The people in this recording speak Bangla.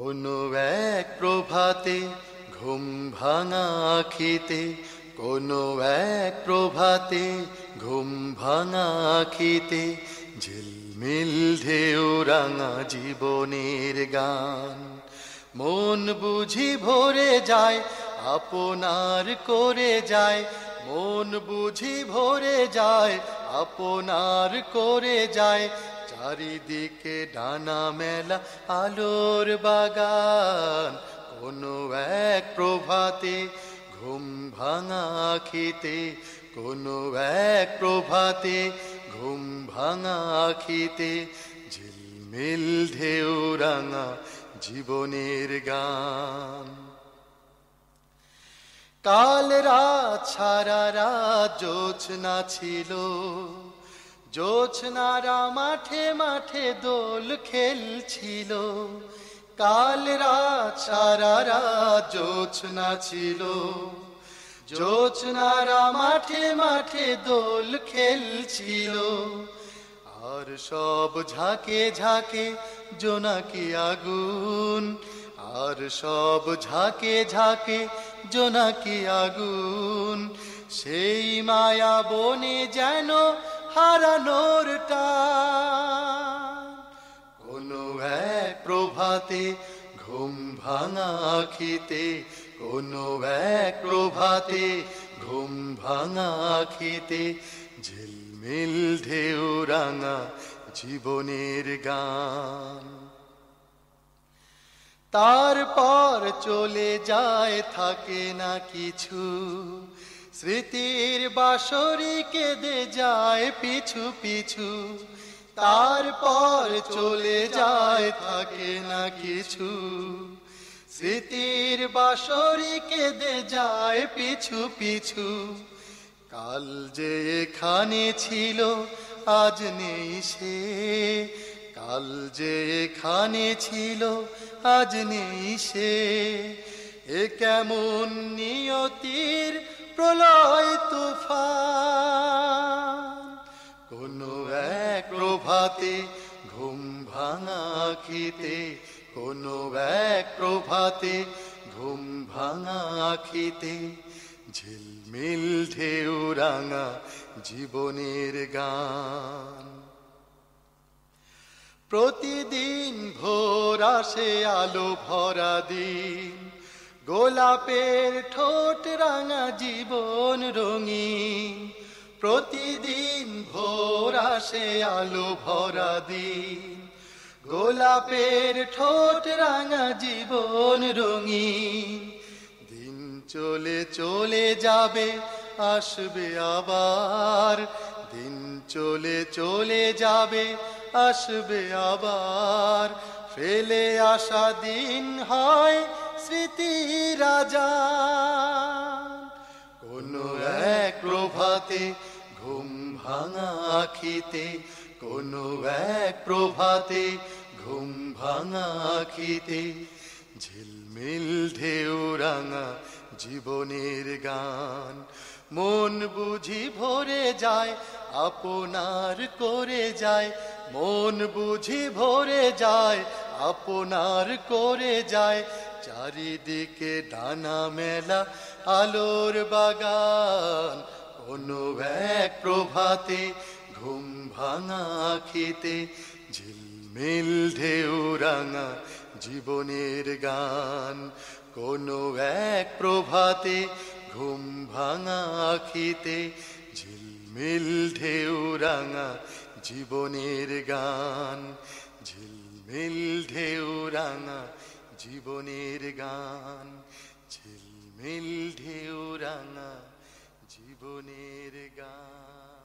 কোনো এক প্রভাতে ঘুম ভাঙা আখিতে, কোনো এক প্রভাতে ঘুম ভাঙা আখিতে, ঝিলমিল ঢেউ রাঙা জীবনের গান। মন বুঝি ভরে যায়, আপনার করে যায়। মন বুঝি ভরে যায়, আপনার করে যায়। চারিদিকে ডানা মেলা আলোর বাগান। কোনো এক প্রভাতে ঘুম ভাঙা আখিতে কোনো এক প্রভাতে ঘুম ভাঙা আখিতে ঝিলমিল ঢেউ রাঙা জীবনের গান। কাল রাত সারা রাত জোছনা ছিল। জোছনারা মাঠে মাঠে দোল খেলছিল। কাল রাত সারা রাত জোছনা ছিল। জোছনারা মাঠে মাঠে দোল খেলছিল। আর সব ঝাঁকে ঝাঁকে জোনাকি আগুন। আর সব ঝাঁকে ঝাঁকে জোনাকি আগুন। সেই মায়া বনে যেন হারানোর কোনো এক প্রভাতে ঘুম ভাঙা আখিতে, কোনো এক প্রভাতে ঘুম ভাঙা আখিতে, ঝিলমিল ঢেউ রাঙা জীবনের গান। তারপর চলে যায়, থাকে না কিছু। স্মৃতির বাসরি কেঁদে যায় পিছু পিছু। তারপর চলে যায়, থাকে না কিছু। স্মৃতির বাসরি কেঁদে যায় পিছু পিছু। কাল যে এখানে ছিল, আজ নেই সে। কাল যে এখানে ছিল, আজ নেই সে। এ কেমন নিয়তির প্রলয় তুফান? কোনো এক প্রভাতে ঘুম ভাঙা আখিতে কোনো এক প্রভাতে ঘুম ভাঙা আখিতে ঝিলমিল ঢেউ রাঙা জীবনের গান। প্রতিদিন ভোর আসে আলো ভরা দিন গোলাপের ঠোঁট রাঙা জীবন রঙিন। প্রতিদিন ভোর আসে আলো ভরা দিন। গোলাপের ঠোঁট রাঙা জীবন রঙিন। দিন চলে চলে যাবে, আসবে আবার। দিন চলে চলে যাবে, আসবে আবার। ফেলে আসা দিন হয় স্মৃতি রাজা। কোনো এক প্রভাতে ঘুম ভাঙা আখিতে, কোনো এক প্রভাতে ঘুম ভাঙা আখিতে, ঝিলমিল ঢেউ রাঙা জীবনের গান। মন বুঝি ভরে যায়, আপনার করে যায় মন বুঝি ভরে যায়, আপনার করে যায়। চারিদিকে ডানা মেলা, আলোর বাগান, কোনো এক প্রভাতে, ঘুম ভাঙা আখিতে, ঝিলমিল ঢেউ রাঙা জীবনের গান। কোনো এক প্রভাতে, ঘুম ভাঙা আখিতে, ঝিলমিল ঢেউ রাঙা জীবনের গান ঝিলমিল ঢেউ রাঙা জীবনের গান ঝিলমিল ঢেউ রাঙা জীবনের গান।